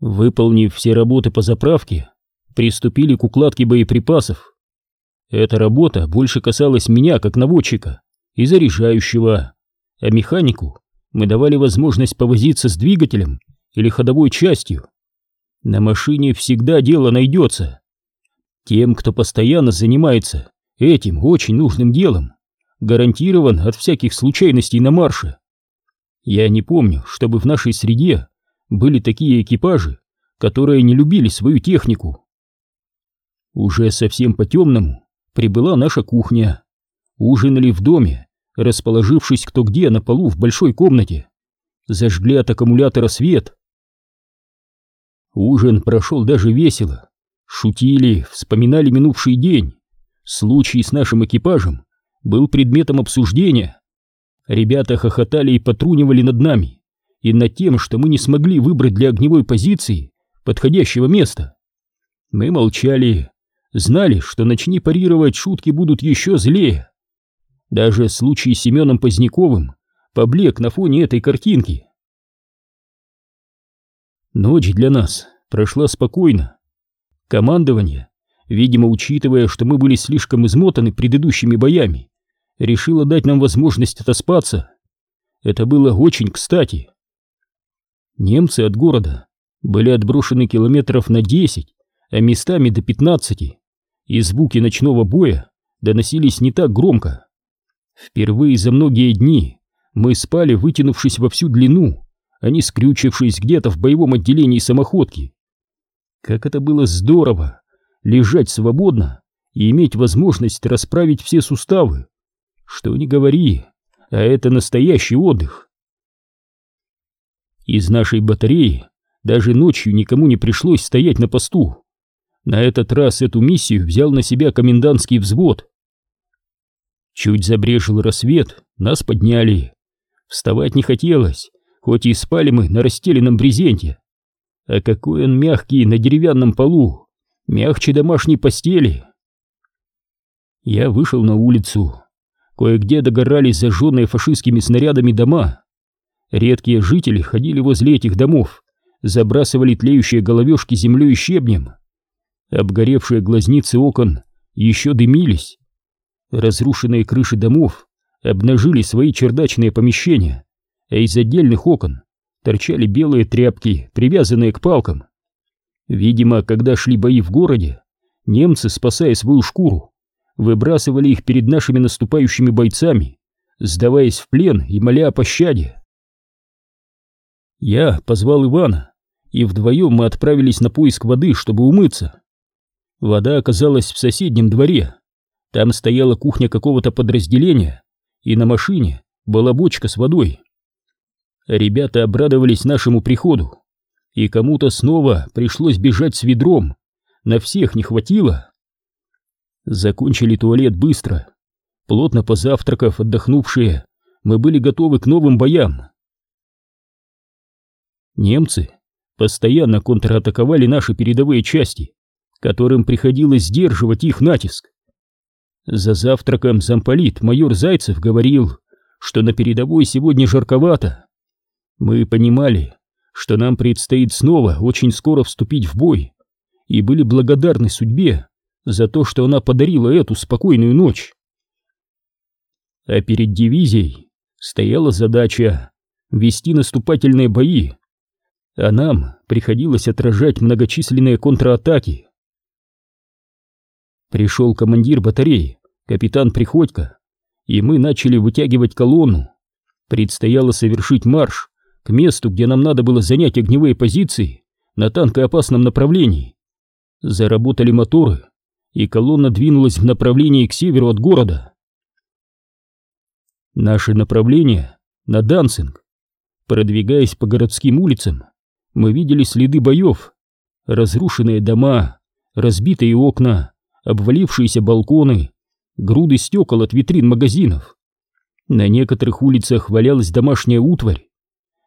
Выполнив все работы по заправке, приступили к укладке боеприпасов. Эта работа больше касалась меня как наводчика и заряжающего, а механику мы давали возможность повозиться с двигателем или ходовой частью. На машине всегда дело найдется. Тем, кто постоянно занимается этим очень нужным делом, гарантирован от всяких случайностей на марше. Я не помню, чтобы в нашей среде были такие экипажи, которые не любили свою технику. Уже совсем по-темному прибыла наша кухня. Ужинали в доме, расположившись кто где на полу в большой комнате. Зажгли от аккумулятора свет. Ужин прошел даже весело. Шутили, вспоминали минувший день. Случай с нашим экипажем был предметом обсуждения. Ребята хохотали и потрунивали над нами и над тем, что мы не смогли выбрать для огневой позиции подходящего места. Мы молчали, знали, что начни парировать, шутки будут еще злее. Даже случай с Семеном Поздняковым поблек на фоне этой картинки. Ночь для нас прошла спокойно. Командование, видимо, учитывая, что мы были слишком измотаны предыдущими боями, решило дать нам возможность отоспаться. Это было очень кстати. Немцы от города были отброшены километров на 10, а местами до 15, и звуки ночного боя доносились не так громко. Впервые за многие дни мы спали, вытянувшись во всю длину, а не скрючившись где-то в боевом отделении самоходки. Как это было здорово лежать свободно и иметь возможность расправить все суставы. Что ни говори, а это настоящий отдых. Из нашей батареи даже ночью никому не пришлось стоять на посту. На этот раз эту миссию взял на себя комендантский взвод. Чуть забрежил рассвет, нас подняли. Вставать не хотелось, хоть и спали мы на расстеленном брезенте. А какой он мягкий на деревянном полу, мягче домашней постели. Я вышел на улицу. Кое-где догорались зажженные фашистскими снарядами дома. Редкие жители ходили возле этих домов, забрасывали тлеющие головешки землей и щебнем. Обгоревшие глазницы окон еще дымились. Разрушенные крыши домов обнажили свои чердачные помещения, а из отдельных окон торчали белые тряпки, привязанные к палкам. Видимо, когда шли бои в городе, немцы, спасая свою шкуру, выбрасывали их перед нашими наступающими бойцами, сдаваясь в плен и моля о пощаде. Я позвал Ивана, и вдвоем мы отправились на поиск воды, чтобы умыться. Вода оказалась в соседнем дворе. Там стояла кухня какого-то подразделения, и на машине была бочка с водой. Ребята обрадовались нашему приходу, и кому-то снова пришлось бежать с ведром. На всех не хватило. Закончили туалет быстро. Плотно позавтракав, отдохнувшие, мы были готовы к новым боям. Немцы постоянно контратаковали наши передовые части, которым приходилось сдерживать их натиск. За завтраком замполит майор Зайцев говорил, что на передовой сегодня жарковато. Мы понимали, что нам предстоит снова очень скоро вступить в бой, и были благодарны судьбе за то, что она подарила эту спокойную ночь. А перед дивизией стояла задача вести наступательные бои а нам приходилось отражать многочисленные контратаки. Пришел командир батареи, капитан Приходько, и мы начали вытягивать колонну. Предстояло совершить марш к месту, где нам надо было занять огневые позиции на танкоопасном направлении. Заработали моторы, и колонна двинулась в направлении к северу от города. Наше направление на Дансинг. Продвигаясь по городским улицам, мы видели следы боев, разрушенные дома, разбитые окна, обвалившиеся балконы, груды стекол от витрин магазинов. На некоторых улицах валялась домашняя утварь.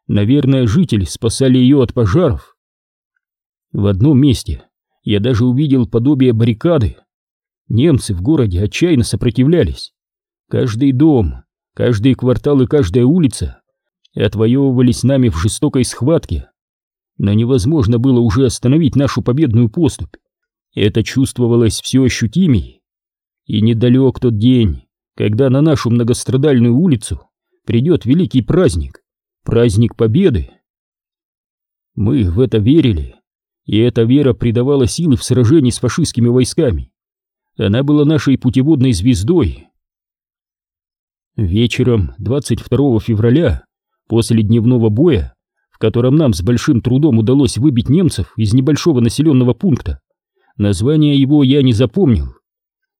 Наверное, жители спасали ее от пожаров. В одном месте я даже увидел подобие баррикады. Немцы в городе отчаянно сопротивлялись. Каждый дом, каждый квартал и каждая улица отвоевывались нами в жестокой схватке. Но невозможно было уже остановить нашу победную поступь. Это чувствовалось все ощутимей. И недалек тот день, когда на нашу многострадальную улицу придет великий праздник, праздник Победы. Мы в это верили, и эта вера придавала силы в сражении с фашистскими войсками. Она была нашей путеводной звездой. Вечером 22 февраля, после дневного боя, котором нам с большим трудом удалось выбить немцев из небольшого населенного пункта, название его я не запомнил.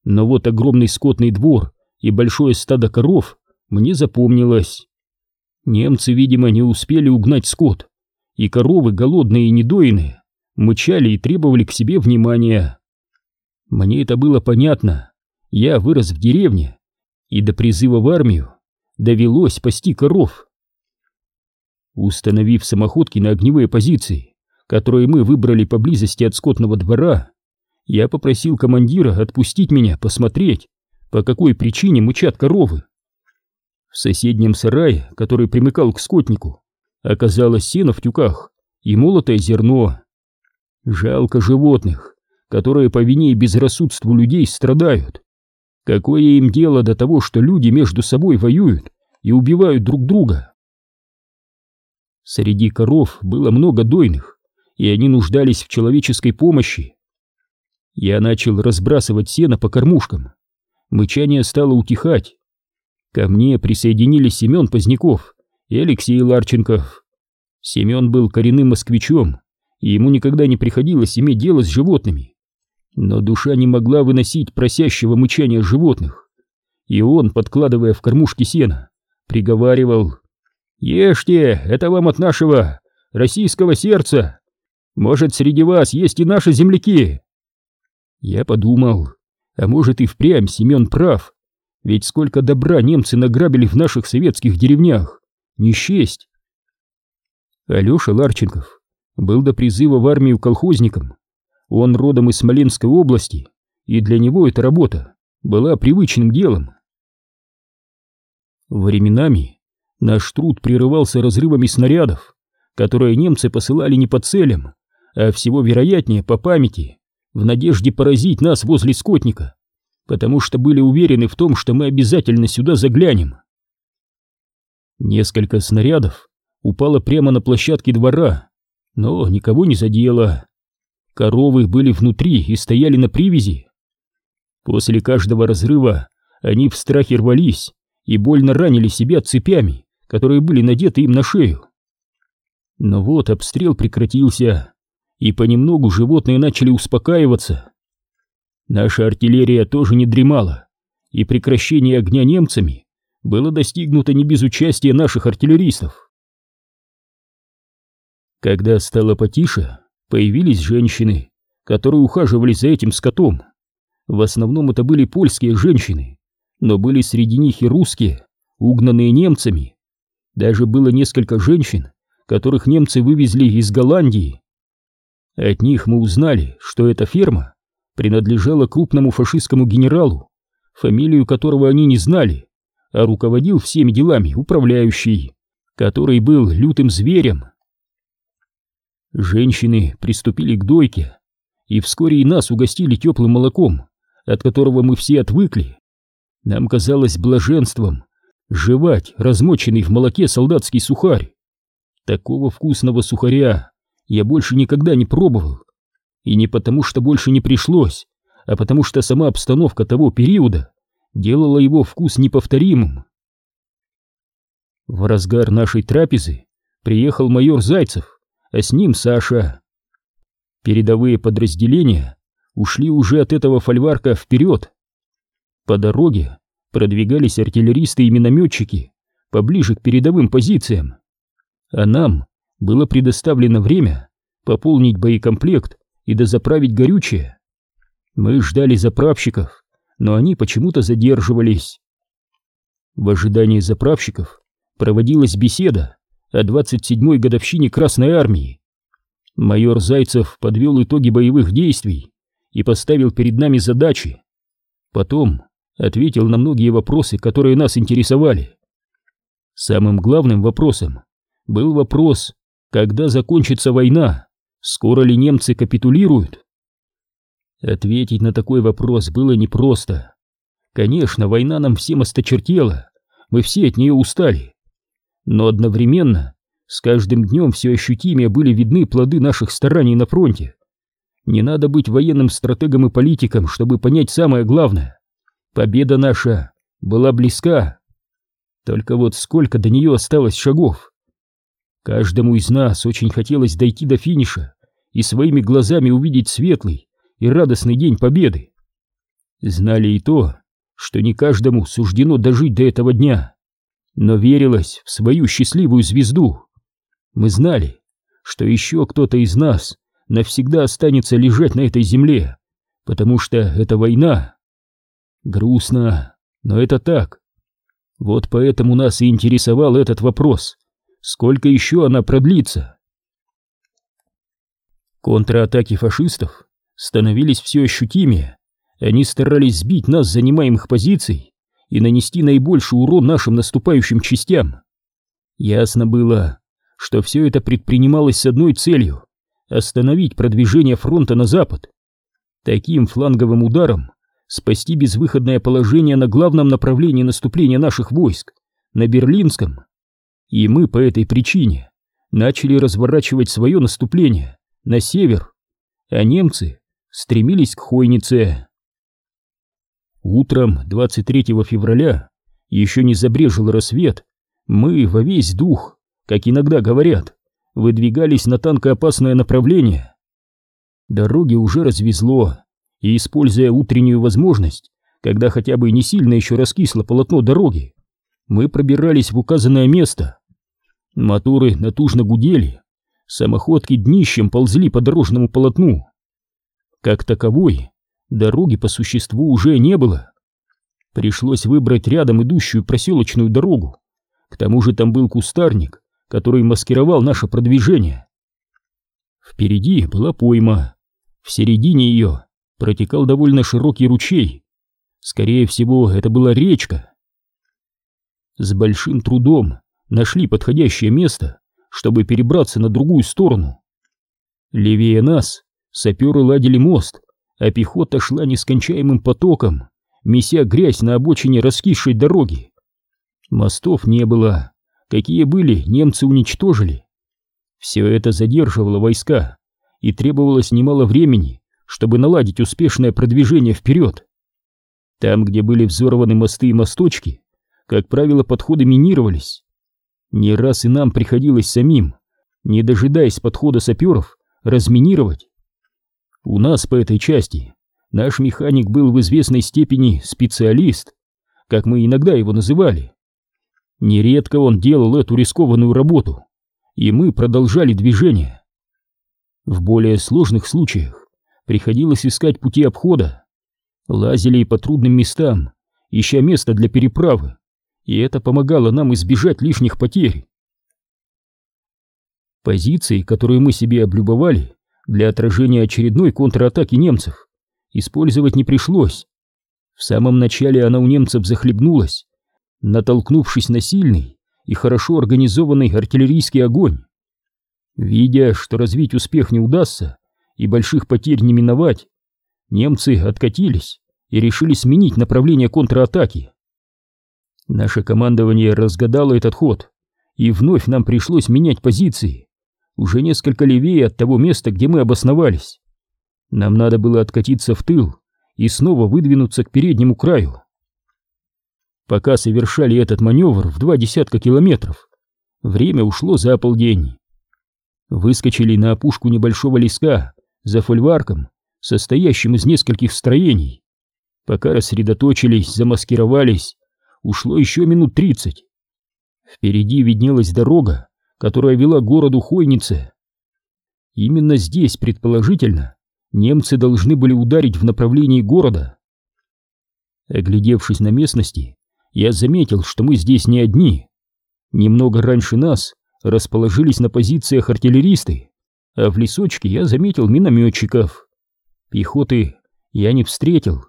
Но вот огромный скотный двор и большое стадо коров мне запомнилось. Немцы, видимо, не успели угнать скот, и коровы, голодные и недоиные, мычали и требовали к себе внимания. Мне это было понятно. Я вырос в деревне, и до призыва в армию довелось пасти коров. Установив самоходки на огневые позиции, которые мы выбрали поблизости от скотного двора, я попросил командира отпустить меня посмотреть, по какой причине мычат коровы. В соседнем сарае, который примыкал к скотнику, оказалось сено в тюках и молотое зерно. Жалко животных, которые по вине и безрассудству людей страдают. Какое им дело до того, что люди между собой воюют и убивают друг друга? Среди коров было много дойных, и они нуждались в человеческой помощи. Я начал разбрасывать сено по кормушкам. Мычание стало утихать. Ко мне присоединились Семен Поздняков и Алексей Ларченков. Семен был коренным москвичом, и ему никогда не приходилось иметь дело с животными. Но душа не могла выносить просящего мычания животных, и он, подкладывая в кормушки сена, приговаривал «Ешьте, это вам от нашего российского сердца! Может, среди вас есть и наши земляки!» Я подумал, а может и впрямь Семен прав, ведь сколько добра немцы награбили в наших советских деревнях, не счесть. Алеша Ларченков был до призыва в армию колхозником. Он родом из Смоленской области, и для него эта работа была привычным делом. Временами наш труд прерывался разрывами снарядов, которые немцы посылали не по целям, а всего вероятнее по памяти, в надежде поразить нас возле скотника, потому что были уверены в том, что мы обязательно сюда заглянем. Несколько снарядов упало прямо на площадке двора, но никого не задело. Коровы были внутри и стояли на привязи. После каждого разрыва они в страхе рвались и больно ранили себя цепями, которые были надеты им на шею. Но вот обстрел прекратился, и понемногу животные начали успокаиваться. Наша артиллерия тоже не дремала, и прекращение огня немцами было достигнуто не без участия наших артиллеристов. Когда стало потише, появились женщины, которые ухаживали за этим скотом. В основном это были польские женщины, но были среди них и русские, угнанные немцами. Даже было несколько женщин, которых немцы вывезли из Голландии. От них мы узнали, что эта ферма принадлежала крупному фашистскому генералу, фамилию которого они не знали, а руководил всеми делами управляющий, который был лютым зверем. Женщины приступили к дойке, и вскоре и нас угостили теплым молоком, от которого мы все отвыкли. Нам казалось блаженством жевать размоченный в молоке солдатский сухарь. Такого вкусного сухаря я больше никогда не пробовал. И не потому, что больше не пришлось, а потому что сама обстановка того периода делала его вкус неповторимым. В разгар нашей трапезы приехал майор Зайцев а с ним Саша. Передовые подразделения ушли уже от этого фольварка вперед. По дороге продвигались артиллеристы и минометчики поближе к передовым позициям, а нам было предоставлено время пополнить боекомплект и дозаправить горючее. Мы ждали заправщиков, но они почему-то задерживались. В ожидании заправщиков проводилась беседа о 27-й годовщине Красной Армии. Майор Зайцев подвел итоги боевых действий и поставил перед нами задачи. Потом ответил на многие вопросы, которые нас интересовали. Самым главным вопросом был вопрос, Когда закончится война? Скоро ли немцы капитулируют? Ответить на такой вопрос было непросто. Конечно, война нам всем осточертела, мы все от нее устали. Но одновременно с каждым днем все ощутимее были видны плоды наших стараний на фронте. Не надо быть военным стратегом и политиком, чтобы понять самое главное. Победа наша была близка. Только вот сколько до нее осталось шагов? Каждому из нас очень хотелось дойти до финиша и своими глазами увидеть светлый и радостный день победы. Знали и то, что не каждому суждено дожить до этого дня, но верилось в свою счастливую звезду. Мы знали, что еще кто-то из нас навсегда останется лежать на этой земле, потому что это война. Грустно, но это так. Вот поэтому нас и интересовал этот вопрос. Сколько еще она продлится? Контратаки фашистов становились все ощутимее. Они старались сбить нас с занимаемых позиций и нанести наибольший урон нашим наступающим частям. Ясно было, что все это предпринималось с одной целью — остановить продвижение фронта на запад. Таким фланговым ударом спасти безвыходное положение на главном направлении наступления наших войск, на Берлинском. И мы по этой причине начали разворачивать свое наступление на север, а немцы стремились к Хойнице. Утром 23 февраля еще не забрежил рассвет, мы во весь дух, как иногда говорят, выдвигались на танкоопасное направление. Дороги уже развезло, и, используя утреннюю возможность, когда хотя бы не сильно еще раскисло полотно дороги, мы пробирались в указанное место, Моторы натужно гудели, самоходки днищем ползли по дорожному полотну. Как таковой, дороги по существу уже не было. Пришлось выбрать рядом идущую проселочную дорогу. К тому же там был кустарник, который маскировал наше продвижение. Впереди была пойма. В середине ее протекал довольно широкий ручей. Скорее всего, это была речка. С большим трудом нашли подходящее место, чтобы перебраться на другую сторону. Левее нас саперы ладили мост, а пехота шла нескончаемым потоком, меся грязь на обочине раскисшей дороги. Мостов не было, какие были, немцы уничтожили. Все это задерживало войска, и требовалось немало времени, чтобы наладить успешное продвижение вперед. Там, где были взорваны мосты и мосточки, как правило, подходы минировались. Не раз и нам приходилось самим, не дожидаясь подхода саперов, разминировать. У нас по этой части наш механик был в известной степени специалист, как мы иногда его называли. Нередко он делал эту рискованную работу, и мы продолжали движение. В более сложных случаях приходилось искать пути обхода. Лазили по трудным местам, ища место для переправы и это помогало нам избежать лишних потерь. Позиции, которые мы себе облюбовали для отражения очередной контратаки немцев, использовать не пришлось. В самом начале она у немцев захлебнулась, натолкнувшись на сильный и хорошо организованный артиллерийский огонь. Видя, что развить успех не удастся и больших потерь не миновать, немцы откатились и решили сменить направление контратаки. Наше командование разгадало этот ход, и вновь нам пришлось менять позиции, уже несколько левее от того места, где мы обосновались. Нам надо было откатиться в тыл и снова выдвинуться к переднему краю. Пока совершали этот маневр в два десятка километров, время ушло за полдень. Выскочили на опушку небольшого леска за фольварком, состоящим из нескольких строений. Пока рассредоточились, замаскировались, ушло еще минут тридцать. Впереди виднелась дорога, которая вела к городу Хойнице. Именно здесь, предположительно, немцы должны были ударить в направлении города. Оглядевшись на местности, я заметил, что мы здесь не одни. Немного раньше нас расположились на позициях артиллеристы, а в лесочке я заметил минометчиков. Пехоты я не встретил.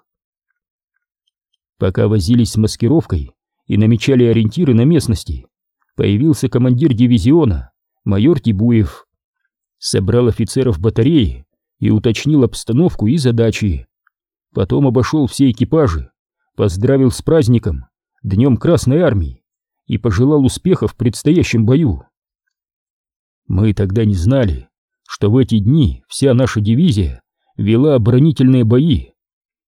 Пока возились с маскировкой и намечали ориентиры на местности, появился командир дивизиона, майор Тибуев. Собрал офицеров батареи и уточнил обстановку и задачи. Потом обошел все экипажи, поздравил с праздником, Днем Красной Армии, и пожелал успехов в предстоящем бою. Мы тогда не знали, что в эти дни вся наша дивизия вела оборонительные бои.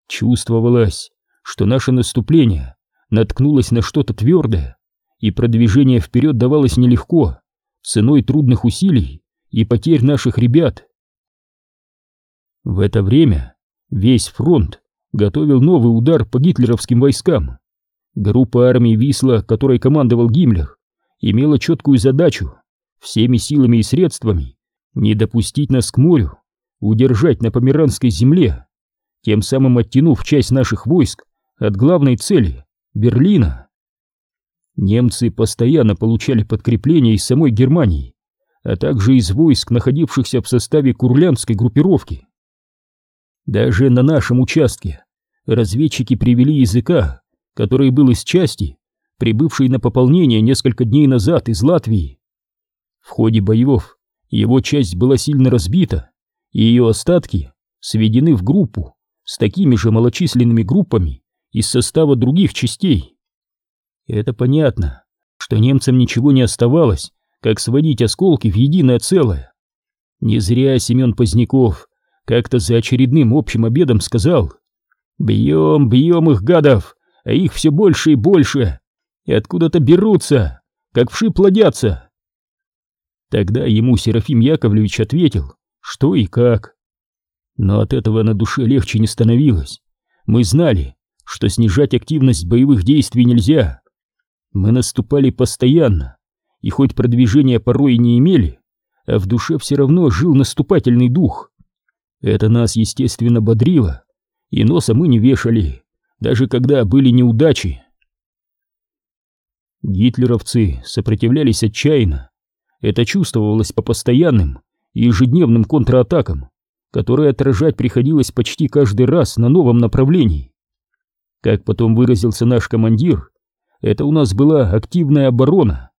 Чувствовалось, что наше наступление наткнулось на что-то твердое, и продвижение вперед давалось нелегко, ценой трудных усилий и потерь наших ребят. В это время весь фронт готовил новый удар по гитлеровским войскам. Группа армий Висла, которой командовал Гиммлер, имела четкую задачу всеми силами и средствами не допустить нас к морю, удержать на Померанской земле, тем самым оттянув часть наших войск от главной цели — Берлина. Немцы постоянно получали подкрепления из самой Германии, а также из войск, находившихся в составе курлянской группировки. Даже на нашем участке разведчики привели языка, который был из части, прибывшей на пополнение несколько дней назад из Латвии. В ходе боев его часть была сильно разбита, и ее остатки сведены в группу с такими же малочисленными группами из состава других частей. Это понятно, что немцам ничего не оставалось, как сводить осколки в единое целое. Не зря Семен Поздняков как-то за очередным общим обедом сказал «Бьем, бьем их, гадов, а их все больше и больше, и откуда-то берутся, как вши плодятся». Тогда ему Серафим Яковлевич ответил, что и как. Но от этого на душе легче не становилось. Мы знали, что снижать активность боевых действий нельзя. Мы наступали постоянно, и хоть продвижения порой и не имели, а в душе все равно жил наступательный дух. Это нас, естественно, бодрило, и носа мы не вешали, даже когда были неудачи. Гитлеровцы сопротивлялись отчаянно. Это чувствовалось по постоянным и ежедневным контратакам, которые отражать приходилось почти каждый раз на новом направлении. Как потом выразился наш командир, это у нас была активная оборона.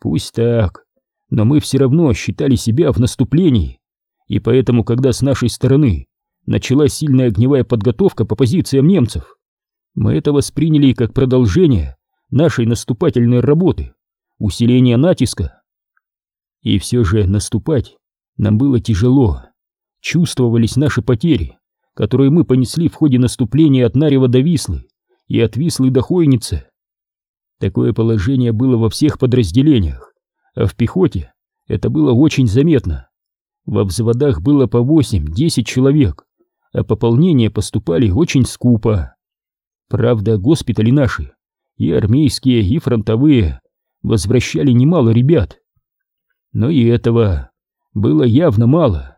Пусть так, но мы все равно считали себя в наступлении и поэтому, когда с нашей стороны началась сильная огневая подготовка по позициям немцев, мы это восприняли как продолжение нашей наступательной работы, усиление натиска. И все же наступать нам было тяжело. Чувствовались наши потери, которые мы понесли в ходе наступления от Нарева до Вислы и от Вислы до Хойницы. Такое положение было во всех подразделениях, а в пехоте это было очень заметно. Во взводах было по 8-10 человек, а пополнения поступали очень скупо. Правда, госпитали наши, и армейские, и фронтовые, возвращали немало ребят. Но и этого было явно мало.